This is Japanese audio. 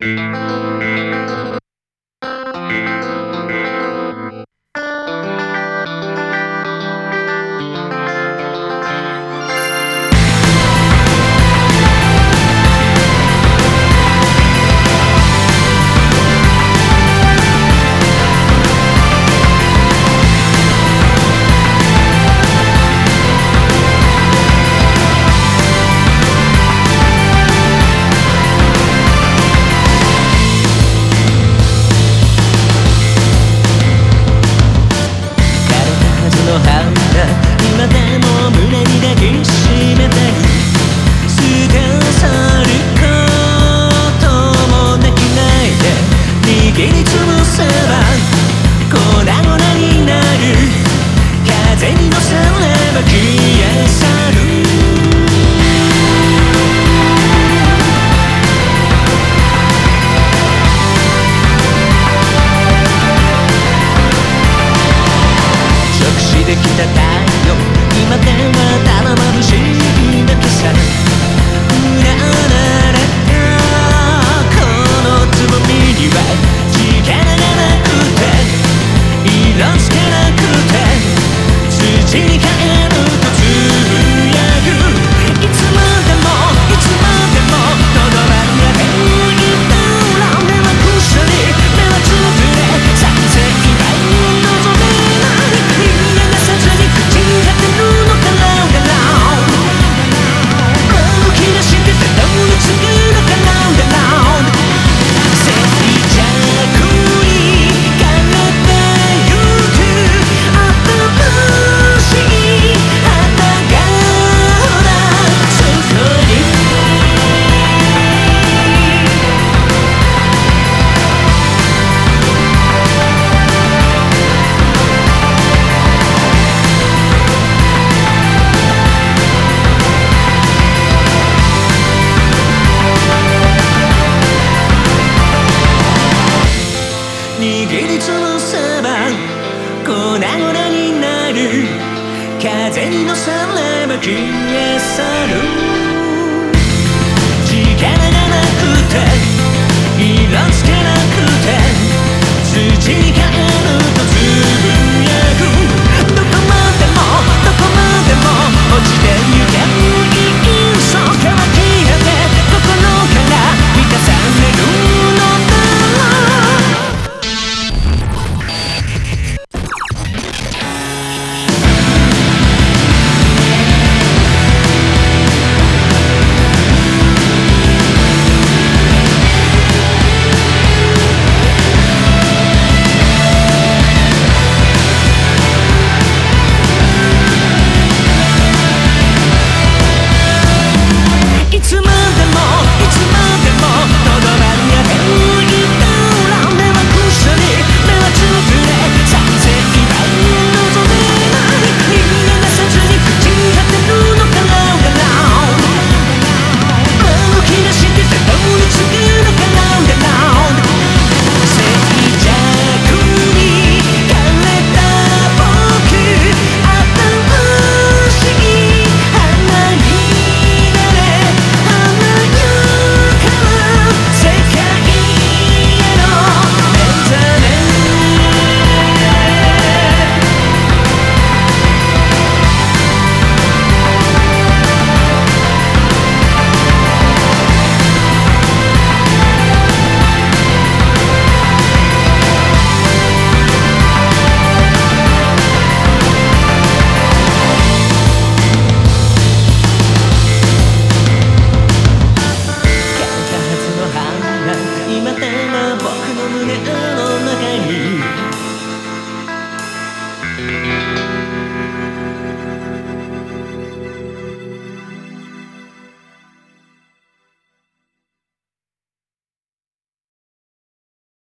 Música つもそば粉々になる風にのされば消え去る。力がなくて色つけなくて土にた僕の胸の中に